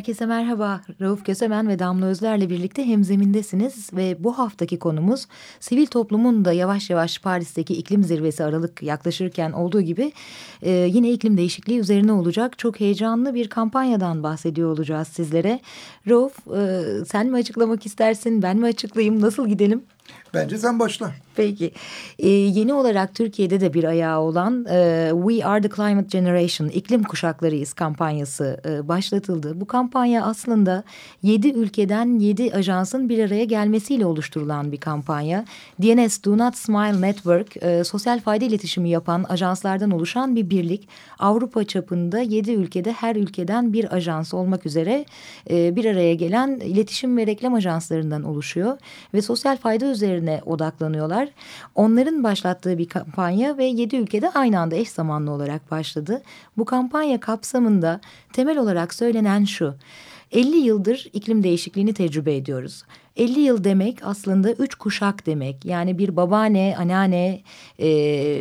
Herkese merhaba. Rauf Kösemen ve Damla Özler'le birlikte hemzemindesiniz ve bu haftaki konumuz sivil toplumun da yavaş yavaş Paris'teki iklim zirvesi Aralık yaklaşırken olduğu gibi e, yine iklim değişikliği üzerine olacak çok heyecanlı bir kampanyadan bahsediyor olacağız sizlere. Rauf e, sen mi açıklamak istersin ben mi açıklayayım nasıl gidelim? Bence sen başla. Peki. Ee, yeni olarak Türkiye'de de bir ayağı olan e, We Are The Climate Generation, iklim kuşaklarıyız kampanyası e, başlatıldı. Bu kampanya aslında yedi ülkeden yedi ajansın bir araya gelmesiyle oluşturulan bir kampanya. DNS, Do Not Smile Network, e, sosyal fayda iletişimi yapan ajanslardan oluşan bir birlik. Avrupa çapında yedi ülkede her ülkeden bir ajans olmak üzere e, bir araya gelen iletişim ve reklam ajanslarından oluşuyor. Ve sosyal fayda üzerine odaklanıyorlar. Onların başlattığı bir kampanya ve yedi ülkede aynı anda eş zamanlı olarak başladı. Bu kampanya kapsamında temel olarak söylenen şu. 50 yıldır iklim değişikliğini tecrübe ediyoruz. 50 yıl demek aslında üç kuşak demek. Yani bir babaanne, anneanne, e,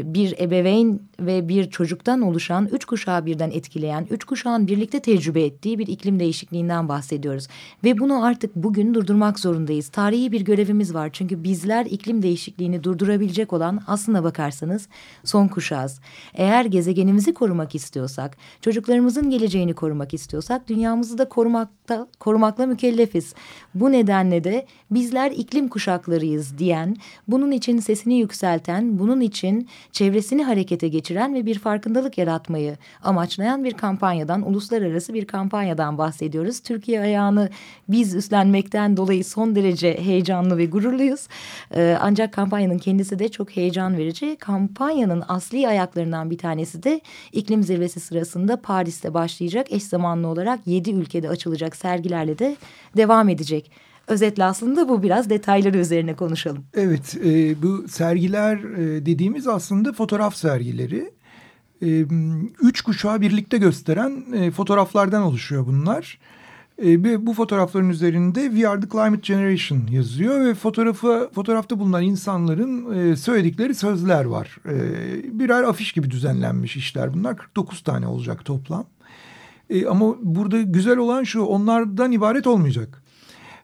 bir ebeveyn ve bir çocuktan oluşan üç kuşağı birden etkileyen, üç kuşağın birlikte tecrübe ettiği bir iklim değişikliğinden bahsediyoruz. Ve bunu artık bugün durdurmak zorundayız. Tarihi bir görevimiz var. Çünkü bizler iklim değişikliğini durdurabilecek olan aslına bakarsanız son kuşağız. Eğer gezegenimizi korumak istiyorsak, çocuklarımızın geleceğini korumak istiyorsak dünyamızı da korumakta, korumakla mükellefiz. Bu nedenle de bizler iklim kuşaklarıyız diyen, bunun için sesini yükselten, bunun için çevresini harekete geçiren ve bir farkındalık yaratmayı amaçlayan bir kampanyadan, uluslararası bir kampanyadan bahsediyoruz. Türkiye ayağını biz üstlenmekten dolayı son derece heyecanlı ve gururluyuz. Ee, ancak kampanyanın kendisi de çok heyecan verici. Kampanyanın asli ayaklarından bir tanesi de iklim zirvesi sırasında Paris'te başlayacak eş zamanlı olarak yedi ülkede açılacak sergilerle de devam edecek. Özetle aslında bu biraz detayları üzerine konuşalım. Evet e, bu sergiler e, dediğimiz aslında fotoğraf sergileri. E, üç kuşağı birlikte gösteren e, fotoğraflardan oluşuyor bunlar. E, bu fotoğrafların üzerinde We Are The Climate Generation yazıyor ve fotoğrafı fotoğrafta bulunan insanların e, söyledikleri sözler var. E, birer afiş gibi düzenlenmiş işler bunlar 49 tane olacak toplam. E, ama burada güzel olan şu onlardan ibaret olmayacak.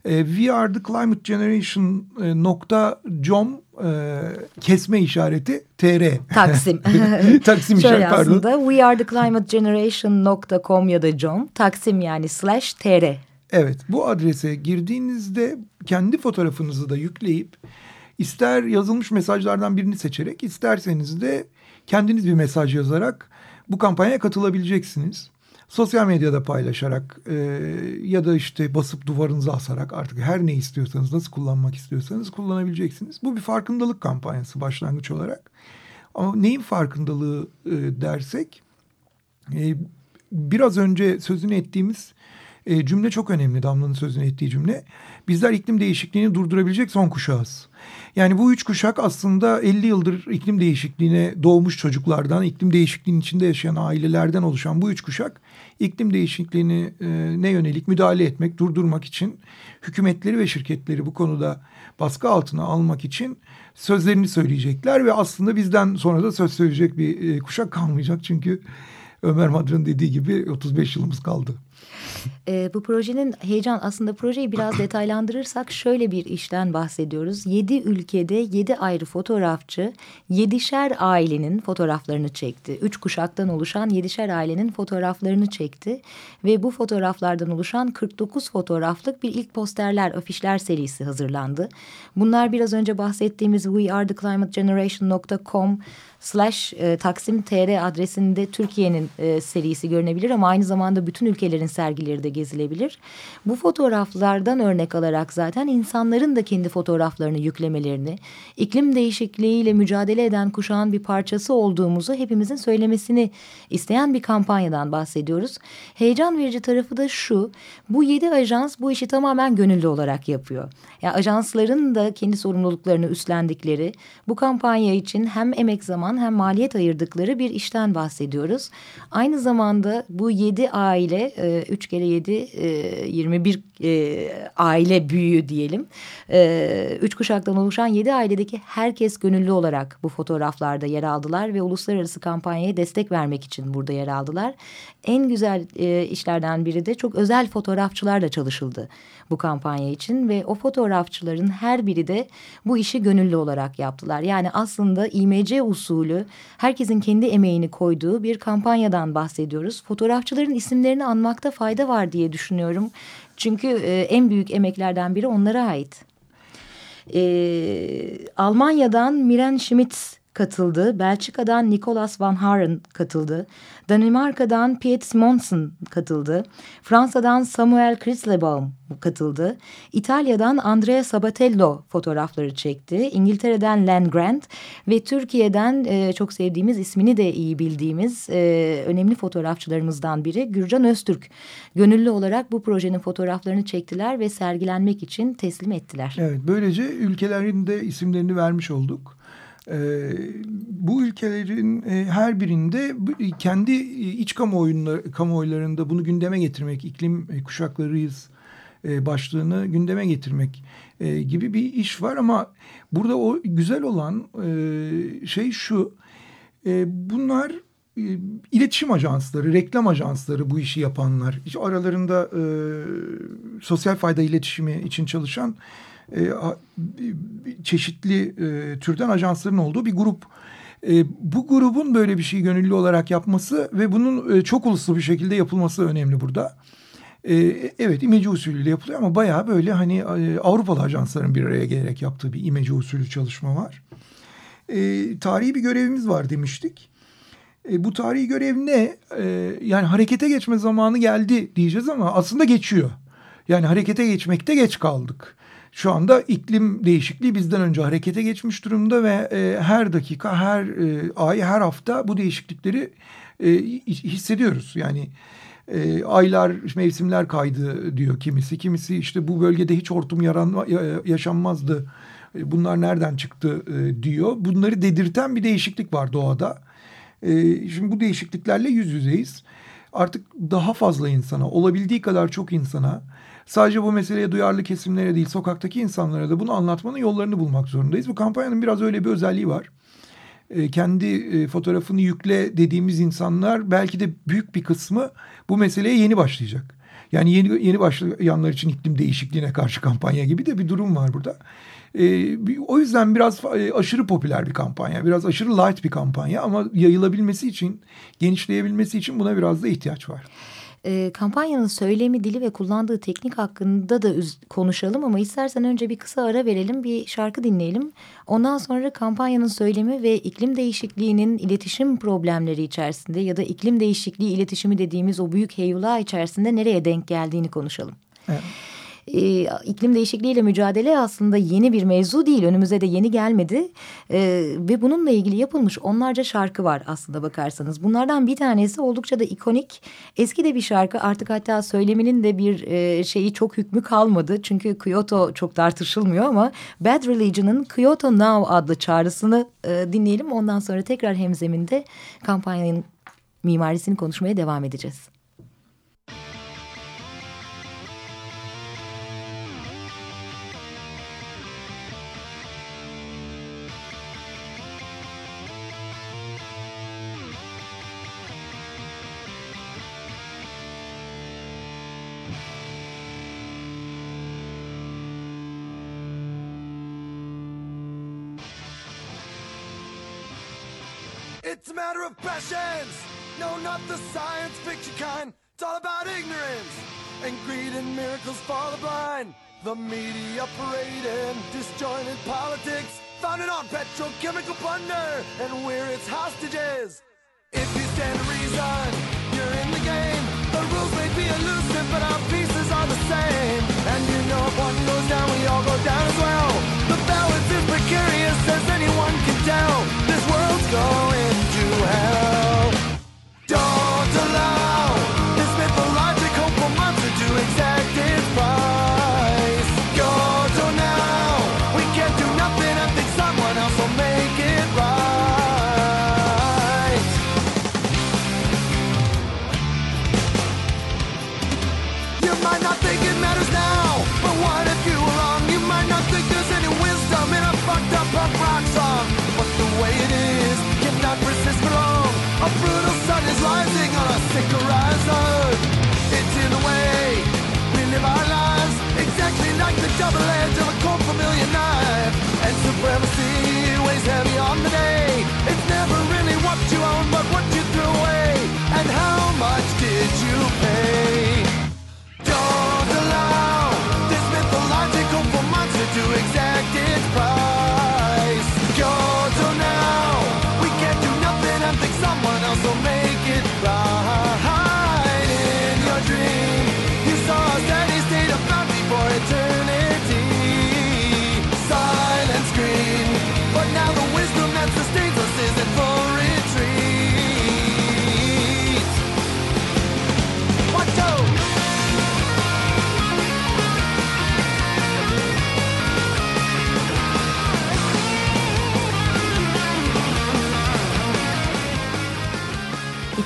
E, we are the climate generation e, nokta com e, kesme işareti tr. Taksim. Taksim Şöyle işareti pardon. aslında we are the climate generation nokta com ya da com. Taksim yani slash tr. Evet bu adrese girdiğinizde kendi fotoğrafınızı da yükleyip ister yazılmış mesajlardan birini seçerek isterseniz de kendiniz bir mesaj yazarak bu kampanyaya katılabileceksiniz sosyal medyada paylaşarak e, ya da işte basıp duvarınıza asarak artık her ne istiyorsanız nasıl kullanmak istiyorsanız kullanabileceksiniz. Bu bir farkındalık kampanyası başlangıç olarak. Ama neyin farkındalığı e, dersek e, biraz önce sözünü ettiğimiz e, cümle çok önemli Damla'nın sözünü ettiği cümle. Bizler iklim değişikliğini durdurabilecek son kuşağız. Yani bu üç kuşak aslında 50 yıldır iklim değişikliğine doğmuş çocuklardan, iklim değişikliğinin içinde yaşayan ailelerden oluşan bu üç kuşak iklim değişikliğini e, ne yönelik müdahale etmek, durdurmak için hükümetleri ve şirketleri bu konuda baskı altına almak için sözlerini söyleyecekler ve aslında bizden sonra da söz söyleyecek bir e, kuşak kalmayacak çünkü Ömer Madra'nın dediği gibi 35 yılımız kaldı. E, bu projenin heyecan aslında projeyi biraz detaylandırırsak şöyle bir işten bahsediyoruz. Yedi ülkede yedi ayrı fotoğrafçı yedişer ailenin fotoğraflarını çekti. Üç kuşaktan oluşan yedişer ailenin fotoğraflarını çekti. Ve bu fotoğraflardan oluşan 49 fotoğraflık bir ilk posterler, afişler serisi hazırlandı. Bunlar biraz önce bahsettiğimiz We Slash e, Taksim TR adresinde Türkiye'nin e, serisi görünebilir ama aynı zamanda bütün ülkelerin sergileri de gezilebilir. Bu fotoğraflardan örnek alarak zaten insanların da kendi fotoğraflarını yüklemelerini, iklim değişikliğiyle mücadele eden kuşağın bir parçası olduğumuzu hepimizin söylemesini isteyen bir kampanyadan bahsediyoruz. Heyecan verici tarafı da şu, bu yedi ajans bu işi tamamen gönüllü olarak yapıyor. Yani ajansların da kendi sorumluluklarını üstlendikleri, bu kampanya için hem emek zaman hem maliyet ayırdıkları bir işten bahsediyoruz. Aynı zamanda bu yedi aile, e, üç kere yedi, e, yirmi bir e, aile büyüğü diyelim. Üç kuşaktan oluşan yedi ailedeki herkes gönüllü olarak bu fotoğraflarda yer aldılar ve uluslararası kampanyaya destek vermek için burada yer aldılar. En güzel işlerden biri de çok özel fotoğrafçılarla çalışıldı bu kampanya için ve o fotoğrafçıların her biri de bu işi gönüllü olarak yaptılar. Yani aslında IMC usulü herkesin kendi emeğini koyduğu bir kampanyadan bahsediyoruz. Fotoğrafçıların isimlerini anmakta fayda var diye düşünüyorum. Çünkü e, en büyük emeklerden biri onlara ait. E, Almanya'dan Miren Schmitz katıldı. Belçika'dan Nicolas Van Haren katıldı. Danimarka'dan Piet Simonsen katıldı. Fransa'dan Samuel Krisleboom katıldı. İtalya'dan Andrea Sabatello fotoğrafları çekti. İngiltere'den Len Grant ve Türkiye'den e, çok sevdiğimiz ismini de iyi bildiğimiz e, önemli fotoğrafçılarımızdan biri Gürcan Öztürk. Gönüllü olarak bu projenin fotoğraflarını çektiler ve sergilenmek için teslim ettiler. Evet böylece ülkelerin de isimlerini vermiş olduk. E, bu ülkelerin e, her birinde kendi iç kamuoyunda, kamuoylarında bunu gündeme getirmek, iklim e, kuşaklarıyız e, başlığını gündeme getirmek e, gibi bir iş var. Ama burada o güzel olan e, şey şu, e, bunlar e, iletişim ajansları, reklam ajansları bu işi yapanlar, aralarında e, sosyal fayda iletişimi için çalışan e, çeşitli e, türden ajansların olduğu bir grup. E, bu grubun böyle bir şey gönüllü olarak yapması ve bunun e, çok uluslu bir şekilde yapılması önemli burada. E, evet imece usulüyle yapılıyor ama bayağı böyle hani e, Avrupalı ajansların bir araya gelerek yaptığı bir imece usulü çalışma var. E, tarihi bir görevimiz var demiştik. E, bu tarihi görev ne? E, yani harekete geçme zamanı geldi diyeceğiz ama aslında geçiyor. Yani harekete geçmekte geç kaldık. Şu anda iklim değişikliği bizden önce harekete geçmiş durumda ve e, her dakika, her e, ay, her hafta bu değişiklikleri e, hissediyoruz. Yani e, aylar, mevsimler kaydı diyor kimisi. Kimisi işte bu bölgede hiç hortum yaran, yaşanmazdı. E, bunlar nereden çıktı e, diyor. Bunları dedirten bir değişiklik var doğada. E, şimdi bu değişikliklerle yüz yüzeyiz. Artık daha fazla insana, olabildiği kadar çok insana Sadece bu meseleye duyarlı kesimlere değil sokaktaki insanlara da bunu anlatmanın yollarını bulmak zorundayız. Bu kampanyanın biraz öyle bir özelliği var. E, kendi e, fotoğrafını yükle dediğimiz insanlar belki de büyük bir kısmı bu meseleye yeni başlayacak. Yani yeni yeni başlayanlar için iklim değişikliğine karşı kampanya gibi de bir durum var burada. E, o yüzden biraz e, aşırı popüler bir kampanya, biraz aşırı light bir kampanya ama yayılabilmesi için, genişleyebilmesi için buna biraz da ihtiyaç var e, kampanyanın söylemi, dili ve kullandığı teknik hakkında da konuşalım ama istersen önce bir kısa ara verelim, bir şarkı dinleyelim. Ondan sonra kampanyanın söylemi ve iklim değişikliğinin iletişim problemleri içerisinde ya da iklim değişikliği iletişimi dediğimiz o büyük heyula içerisinde nereye denk geldiğini konuşalım. Evet e, iklim değişikliğiyle mücadele aslında yeni bir mevzu değil. Önümüze de yeni gelmedi. E, ve bununla ilgili yapılmış onlarca şarkı var aslında bakarsanız. Bunlardan bir tanesi oldukça da ikonik. Eski de bir şarkı artık hatta söyleminin de bir e, şeyi çok hükmü kalmadı. Çünkü Kyoto çok tartışılmıyor ama Bad Religion'ın Kyoto Now adlı çağrısını e, dinleyelim. Ondan sonra tekrar hemzeminde kampanyanın mimarisini konuşmaya devam edeceğiz. Of passions. No, not the science fiction kind. It's all about ignorance and greed and miracles for the blind. The media parading disjointed politics founded on petrochemical plunder, and we're its hostages. If you stand to reason, you're in the game. The rules may be elusive, but our pieces are the same. And you know if one goes down, we all go down as well. The balance is precarious, as anyone can tell. This world's going hell. Brutal sun is rising on a sick horizon. It's in the way we live our lives, exactly like the double edge of a cold familiar knife. And supremacy weighs heavy on the day. It's never really what you own, but what you threw away. And how much did you pay? Don't allow this mythological monster to exact its price.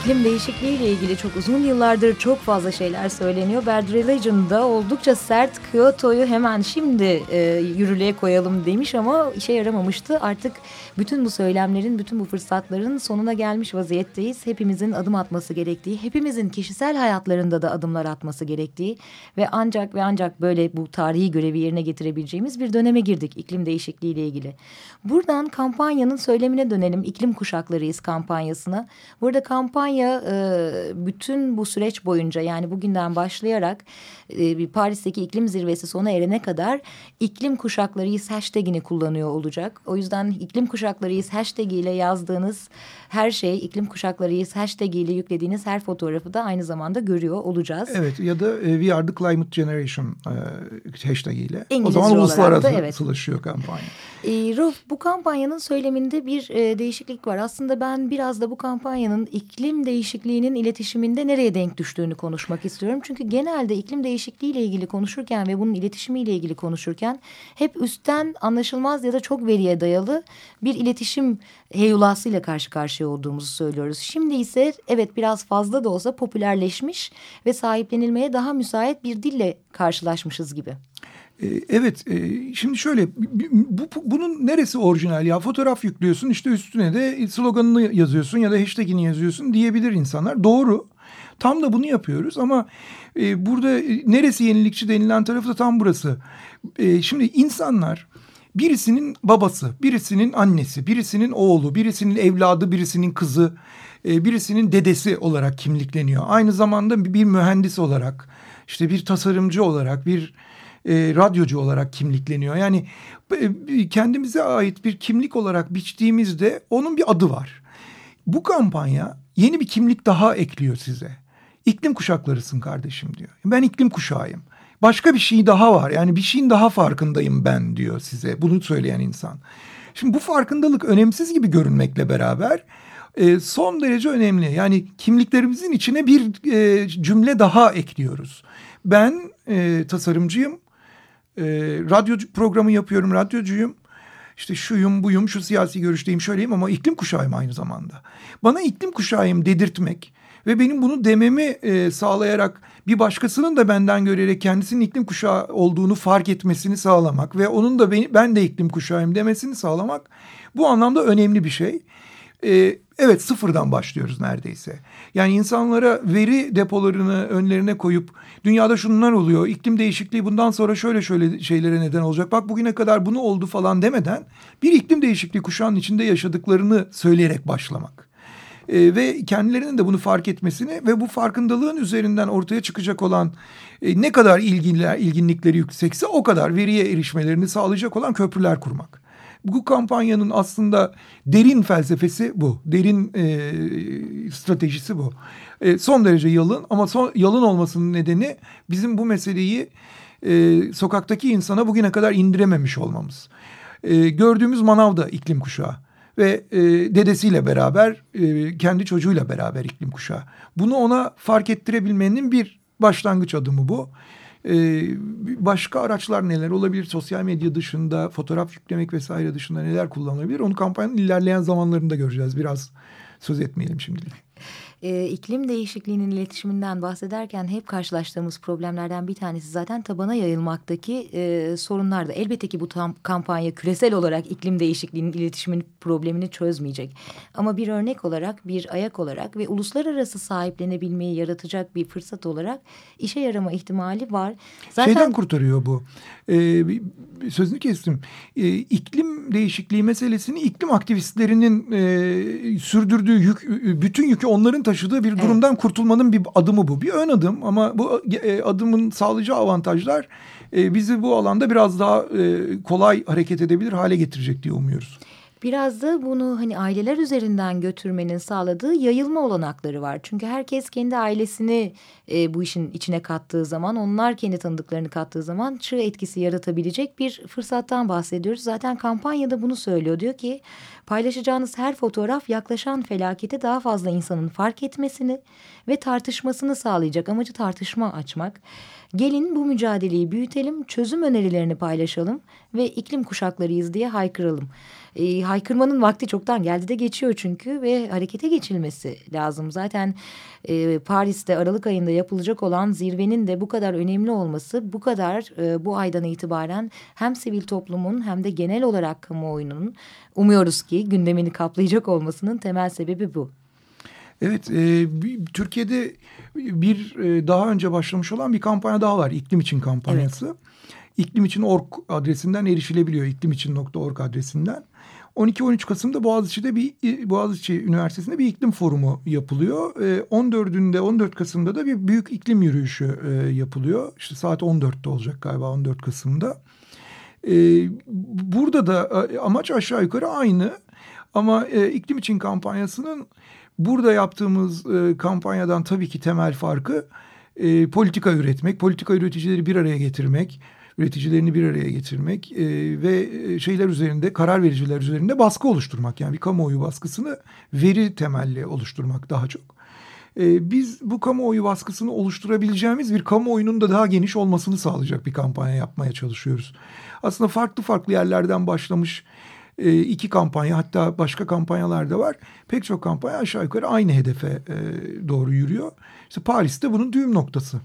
İklim değişikliği ile ilgili çok uzun yıllardır çok fazla şeyler söyleniyor. Bad Religion'da oldukça sert Kyoto'yu hemen şimdi e, yürürlüğe koyalım demiş ama işe yaramamıştı. Artık bütün bu söylemlerin, bütün bu fırsatların sonuna gelmiş vaziyetteyiz. Hepimizin adım atması gerektiği, hepimizin kişisel hayatlarında da adımlar atması gerektiği ve ancak ve ancak böyle bu tarihi görevi yerine getirebileceğimiz bir döneme girdik iklim değişikliği ile ilgili. Buradan kampanyanın söylemine dönelim. İklim kuşaklarıyız kampanyasına. Burada kampanya e, bütün bu süreç boyunca yani bugünden başlayarak e, Paris'teki iklim zirvesi sona erene kadar iklim kuşaklarıyız hashtagini kullanıyor olacak. O yüzden iklim kuşaklarıyız hashtag ile yazdığınız her şey iklim kuşaklarıyız hashtag ile yüklediğiniz her fotoğrafı da aynı zamanda görüyor olacağız. Evet ya da e, We Are The Climate Generation e, hashtag ile. O zaman uluslararası evet. kampanya. E, Ruf, bu kampanyanın söyleminde bir e, değişiklik var. Aslında ben biraz da bu kampanyanın iklim değişikliğinin iletişiminde nereye denk düştüğünü konuşmak istiyorum. Çünkü genelde iklim değişikliği ile ilgili konuşurken ve bunun iletişimiyle ilgili konuşurken hep üstten anlaşılmaz ya da çok veriye dayalı bir iletişim heyulasıyla karşı karşıya olduğumuzu söylüyoruz. Şimdi ise evet biraz fazla da olsa popülerleşmiş ve sahiplenilmeye daha müsait bir dille karşılaşmışız gibi. E, Evet, e, şimdi şöyle bu, bunun neresi orijinal ya? Fotoğraf yüklüyorsun işte üstüne de sloganını yazıyorsun ya da hashtagini yazıyorsun diyebilir insanlar. Doğru. Tam da bunu yapıyoruz ama e, burada e, neresi yenilikçi denilen tarafı da tam burası. Şimdi insanlar birisinin babası, birisinin annesi, birisinin oğlu, birisinin evladı, birisinin kızı, birisinin dedesi olarak kimlikleniyor. Aynı zamanda bir mühendis olarak, işte bir tasarımcı olarak, bir e, radyocu olarak kimlikleniyor. Yani e, kendimize ait bir kimlik olarak biçtiğimizde onun bir adı var. Bu kampanya yeni bir kimlik daha ekliyor size. İklim kuşaklarısın kardeşim diyor. Ben iklim kuşağıyım. Başka bir şey daha var. Yani bir şeyin daha farkındayım ben diyor size. Bunu söyleyen insan. Şimdi bu farkındalık önemsiz gibi görünmekle beraber e, son derece önemli. Yani kimliklerimizin içine bir e, cümle daha ekliyoruz. Ben e, tasarımcıyım. E, radyo programı yapıyorum, radyocuyum. İşte şuyum, buyum, şu siyasi görüşteyim, şöyleyim ama iklim kuşağıyım aynı zamanda. Bana iklim kuşağıyım dedirtmek ve benim bunu dememi e, sağlayarak bir başkasının da benden görerek kendisinin iklim kuşağı olduğunu fark etmesini sağlamak ve onun da beni, ben de iklim kuşağıyım demesini sağlamak bu anlamda önemli bir şey. E, evet sıfırdan başlıyoruz neredeyse. Yani insanlara veri depolarını önlerine koyup dünyada şunlar oluyor, iklim değişikliği bundan sonra şöyle şöyle şeylere neden olacak. Bak bugüne kadar bunu oldu falan demeden bir iklim değişikliği kuşağının içinde yaşadıklarını söyleyerek başlamak. E, ve kendilerinin de bunu fark etmesini ve bu farkındalığın üzerinden ortaya çıkacak olan e, ne kadar ilginler, ilginlikleri yüksekse o kadar veriye erişmelerini sağlayacak olan köprüler kurmak. Bu kampanyanın aslında derin felsefesi bu. Derin e, stratejisi bu. E, son derece yalın ama son, yalın olmasının nedeni bizim bu meseleyi e, sokaktaki insana bugüne kadar indirememiş olmamız. E, gördüğümüz manav da iklim kuşağı ve e, dedesiyle beraber e, kendi çocuğuyla beraber iklim kuşağı. Bunu ona fark ettirebilmenin bir başlangıç adımı bu. Ee, başka araçlar neler olabilir? Sosyal medya dışında, fotoğraf yüklemek vesaire dışında neler kullanılabilir? Onu kampanyanın ilerleyen zamanlarında göreceğiz. Biraz söz etmeyelim şimdilik e, iklim değişikliğinin iletişiminden bahsederken hep karşılaştığımız problemlerden bir tanesi zaten tabana yayılmaktaki e, sorunlardı. Elbette ki bu tam kampanya küresel olarak iklim değişikliğinin iletişimin problemini çözmeyecek. Ama bir örnek olarak, bir ayak olarak ve uluslararası sahiplenebilmeyi yaratacak bir fırsat olarak işe yarama ihtimali var. Zaten... Şeyden kurtarıyor bu. Ee, sözünü kestim. Ee, iklim değişikliği meselesini iklim aktivistlerinin e, sürdürdüğü yük, bütün yükü onların taşıdığı bir durumdan evet. kurtulmanın bir adımı bu. Bir ön adım ama bu e, adımın sağlayacağı avantajlar e, bizi bu alanda biraz daha e, kolay hareket edebilir hale getirecek diye umuyoruz. Biraz da bunu hani aileler üzerinden götürmenin sağladığı yayılma olanakları var. Çünkü herkes kendi ailesini e, bu işin içine kattığı zaman, onlar kendi tanıdıklarını kattığı zaman çığ etkisi yaratabilecek bir fırsattan bahsediyoruz. Zaten kampanyada bunu söylüyor. Diyor ki paylaşacağınız her fotoğraf yaklaşan felakete daha fazla insanın fark etmesini ve tartışmasını sağlayacak. Amacı tartışma açmak. Gelin bu mücadeleyi büyütelim, çözüm önerilerini paylaşalım ve iklim kuşaklarıyız diye haykıralım. E, haykırmanın vakti çoktan geldi de geçiyor çünkü ve harekete geçilmesi lazım. Zaten e, Paris'te Aralık ayında yapılacak olan zirvenin de bu kadar önemli olması bu kadar e, bu aydan itibaren hem sivil toplumun hem de genel olarak kamuoyunun umuyoruz ki gündemini kaplayacak olmasının temel sebebi bu. Evet, e, Türkiye'de bir e, daha önce başlamış olan bir kampanya daha var. İklim için kampanyası. Evet. İklim için org adresinden erişilebiliyor. İklimiçin.org adresinden. 12-13 Kasım'da Boğaziçi'de bir Boğaziçi Üniversitesi'nde bir iklim forumu yapılıyor. 14'ünde e, 14 Kasım'da da bir büyük iklim yürüyüşü e, yapılıyor. İşte saat 14'te olacak galiba 14 Kasım'da. E, burada da amaç aşağı yukarı aynı. Ama iklim için kampanyasının Burada yaptığımız e, kampanyadan tabii ki temel farkı e, politika üretmek, politika üreticileri bir araya getirmek, üreticilerini bir araya getirmek e, ve şeyler üzerinde, karar vericiler üzerinde baskı oluşturmak. Yani bir kamuoyu baskısını veri temelli oluşturmak daha çok. E, biz bu kamuoyu baskısını oluşturabileceğimiz bir kamuoyunun da daha geniş olmasını sağlayacak bir kampanya yapmaya çalışıyoruz. Aslında farklı farklı yerlerden başlamış e, iki kampanya hatta başka kampanyalar da var. Pek çok kampanya aşağı yukarı aynı hedefe e, doğru yürüyor. İşte Paris'te bunun düğüm noktası.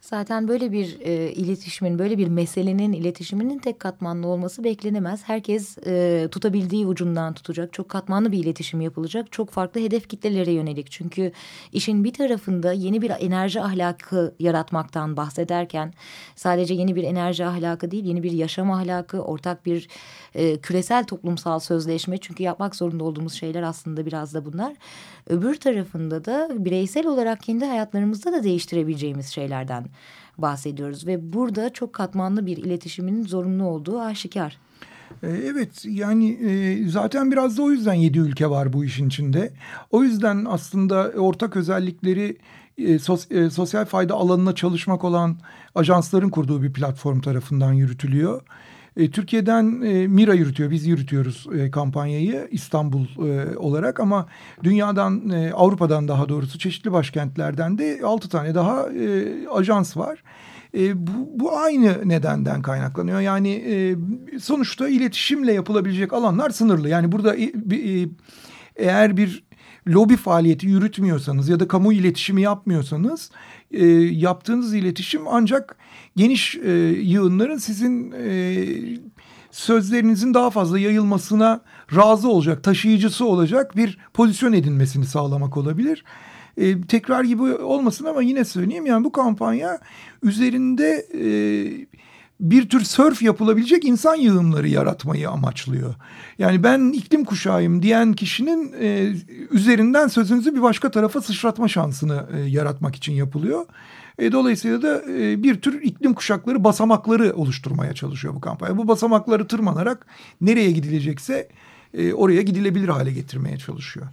Zaten böyle bir e, iletişimin, böyle bir meselenin iletişiminin tek katmanlı olması beklenemez. Herkes e, tutabildiği ucundan tutacak. Çok katmanlı bir iletişim yapılacak. Çok farklı hedef kitlelere yönelik. Çünkü işin bir tarafında yeni bir enerji ahlakı yaratmaktan bahsederken sadece yeni bir enerji ahlakı değil, yeni bir yaşam ahlakı, ortak bir e, küresel toplumsal sözleşme. Çünkü yapmak zorunda olduğumuz şeyler aslında biraz da bunlar. Öbür tarafında da bireysel olarak kendi hayatlarımızda da değiştirebileceğimiz şeylerden bahsediyoruz. Ve burada çok katmanlı bir iletişimin zorunlu olduğu aşikar. E, evet yani e, zaten biraz da o yüzden yedi ülke var bu işin içinde. O yüzden aslında ortak özellikleri e, sosyal fayda alanına çalışmak olan ajansların kurduğu bir platform tarafından yürütülüyor. E, Türkiye'den e, Mira yürütüyor, biz yürütüyoruz e, kampanyayı İstanbul e, olarak ama dünyadan, e, Avrupa'dan daha doğrusu çeşitli başkentlerden de altı tane daha e, ajans var. E, bu, bu aynı nedenden kaynaklanıyor. Yani e, sonuçta iletişimle yapılabilecek alanlar sınırlı. Yani burada e, e, eğer bir lobi faaliyeti yürütmüyorsanız ya da kamu iletişimi yapmıyorsanız e, yaptığınız iletişim ancak geniş e, yığınların sizin e, sözlerinizin daha fazla yayılmasına razı olacak, taşıyıcısı olacak bir pozisyon edinmesini sağlamak olabilir. E, tekrar gibi olmasın ama yine söyleyeyim yani bu kampanya üzerinde e, bir tür sörf yapılabilecek insan yığınları yaratmayı amaçlıyor. Yani ben iklim kuşağıyım diyen kişinin e, üzerinden sözünüzü bir başka tarafa sıçratma şansını e, yaratmak için yapılıyor. E, dolayısıyla da e, bir tür iklim kuşakları basamakları oluşturmaya çalışıyor bu kampanya. Bu basamakları tırmanarak nereye gidilecekse e, oraya gidilebilir hale getirmeye çalışıyor.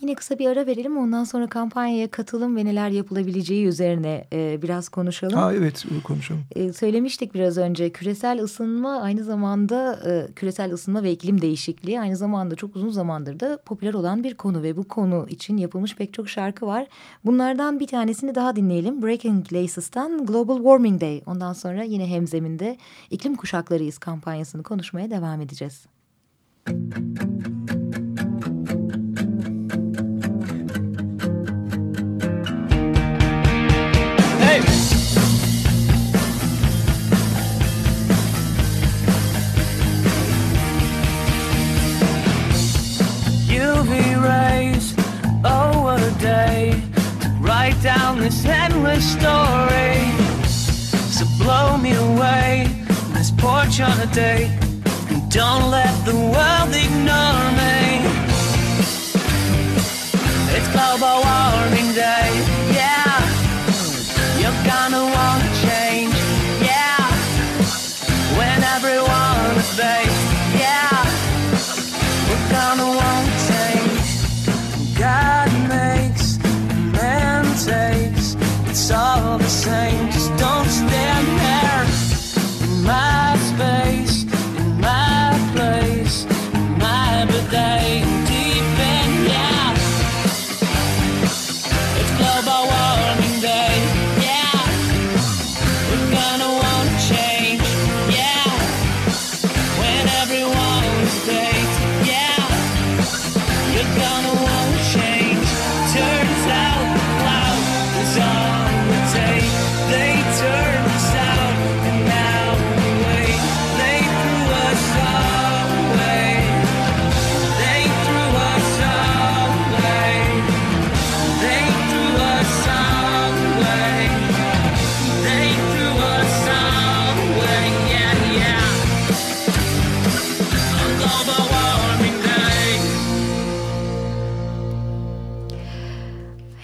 Yine kısa bir ara verelim ondan sonra kampanyaya katılım ve neler yapılabileceği üzerine e, biraz konuşalım. Ha evet konuşalım. E, söylemiştik biraz önce küresel ısınma aynı zamanda e, küresel ısınma ve iklim değişikliği aynı zamanda çok uzun zamandır da popüler olan bir konu ve bu konu için yapılmış pek çok şarkı var. Bunlardan bir tanesini daha dinleyelim. Breaking Glaces'tan Global Warming Day. Ondan sonra yine hemzeminde iklim kuşaklarıyız kampanyasını konuşmaya devam edeceğiz. Müzik Oh, down this endless story. So blow me away this porch on a date. And don't let the world ignore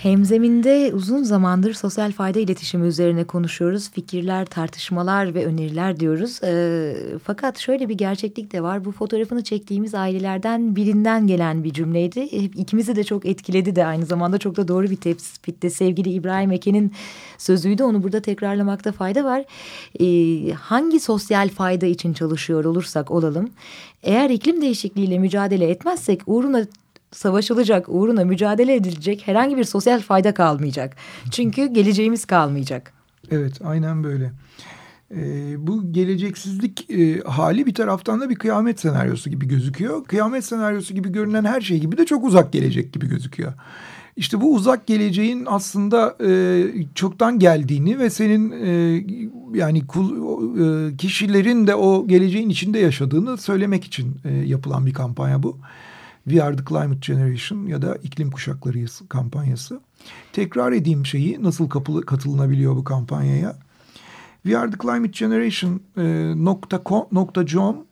Hemzeminde uzun zamandır sosyal fayda iletişimi üzerine konuşuyoruz. Fikirler, tartışmalar ve öneriler diyoruz. Ee, fakat şöyle bir gerçeklik de var. Bu fotoğrafını çektiğimiz ailelerden birinden gelen bir cümleydi. İkimizi de çok etkiledi de aynı zamanda çok da doğru bir tespitte. Sevgili İbrahim Eke'nin sözüydü. Onu burada tekrarlamakta fayda var. Ee, hangi sosyal fayda için çalışıyor olursak olalım. Eğer iklim değişikliğiyle mücadele etmezsek uğruna savaşılacak, uğruna mücadele edilecek herhangi bir sosyal fayda kalmayacak. Çünkü geleceğimiz kalmayacak. Evet aynen böyle. Ee, bu geleceksizlik e, hali bir taraftan da bir kıyamet senaryosu gibi gözüküyor. Kıyamet senaryosu gibi görünen her şey gibi de çok uzak gelecek gibi gözüküyor. İşte bu uzak geleceğin aslında e, çoktan geldiğini ve senin e, yani kul, e, kişilerin de o geleceğin içinde yaşadığını söylemek için e, yapılan bir kampanya bu. We Are The Climate Generation ya da iklim kuşaklarıyız kampanyası. Tekrar edeyim şeyi nasıl kapılı, katılınabiliyor bu kampanyaya. We Are The Climate Generation e, com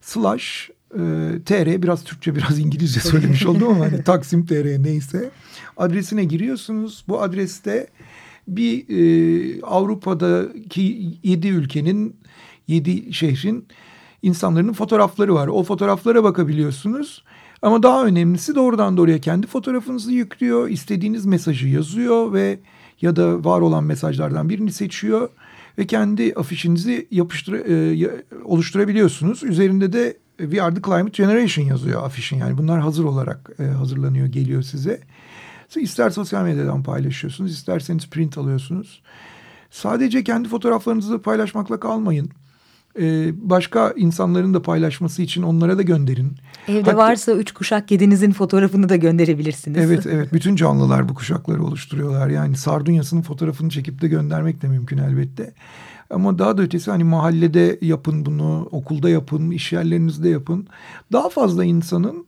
slash e, tr biraz Türkçe biraz İngilizce söylemiş oldum ama hani Taksim tr neyse adresine giriyorsunuz. Bu adreste bir e, Avrupa'daki yedi ülkenin yedi şehrin insanların fotoğrafları var. O fotoğraflara bakabiliyorsunuz. Ama daha önemlisi doğrudan doğruya kendi fotoğrafınızı yüklüyor. istediğiniz mesajı yazıyor ve ya da var olan mesajlardan birini seçiyor ve kendi afişinizi yapıştır e, oluşturabiliyorsunuz. Üzerinde de We Are The Climate Generation yazıyor afişin. Yani bunlar hazır olarak e, hazırlanıyor, geliyor size. İster sosyal medyadan paylaşıyorsunuz, isterseniz print alıyorsunuz. Sadece kendi fotoğraflarınızı paylaşmakla kalmayın. Ee, başka insanların da paylaşması için onlara da gönderin. Evde Hatta, varsa üç kuşak kedinizin fotoğrafını da gönderebilirsiniz. Evet evet bütün canlılar bu kuşakları oluşturuyorlar. Yani sardunyasının fotoğrafını çekip de göndermek de mümkün elbette. Ama daha da ötesi hani mahallede yapın bunu, okulda yapın, iş yerlerinizde yapın. Daha fazla insanın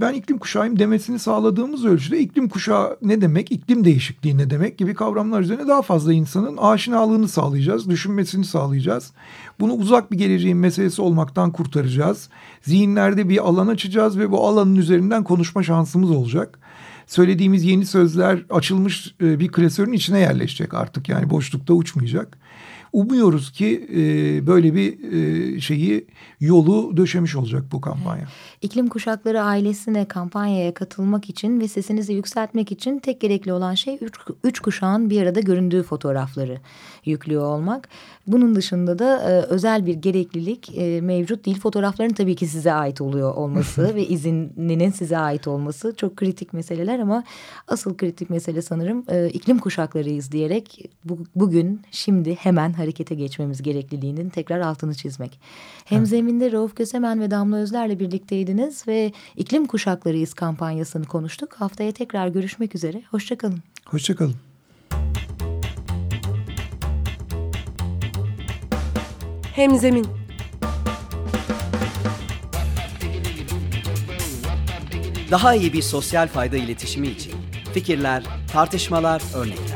ben iklim kuşağıyım demesini sağladığımız ölçüde iklim kuşağı ne demek, iklim değişikliği ne demek gibi kavramlar üzerine daha fazla insanın aşinalığını sağlayacağız, düşünmesini sağlayacağız. Bunu uzak bir geleceğin meselesi olmaktan kurtaracağız. Zihinlerde bir alan açacağız ve bu alanın üzerinden konuşma şansımız olacak. söylediğimiz yeni sözler açılmış e, bir klasörün içine yerleşecek artık. Yani boşlukta uçmayacak. Umuyoruz ki e, böyle bir e, şeyi yolu döşemiş olacak bu kampanya. İklim Kuşakları ailesine kampanyaya katılmak için ve sesinizi yükseltmek için tek gerekli olan şey üç, üç kuşağın bir arada göründüğü fotoğrafları yüklüyor olmak. Bunun dışında da e, özel bir gereklilik e, mevcut değil. Fotoğrafların tabii ki size ait oluyor olması ve izninin size ait olması çok kritik meseleler ama asıl kritik mesele sanırım e, iklim kuşaklarıyız diyerek bu, bugün şimdi hemen harekete geçmemiz gerekliliğinin tekrar altını çizmek. Hem evet. zeminde Rauf Kösemen ve Damla Özler'le birlikteydiniz ve iklim kuşaklarıyız kampanyasını konuştuk. Haftaya tekrar görüşmek üzere. Hoşçakalın. Hoşçakalın. Hemzemin Daha iyi bir sosyal fayda iletişimi için fikirler, tartışmalar, örnekler.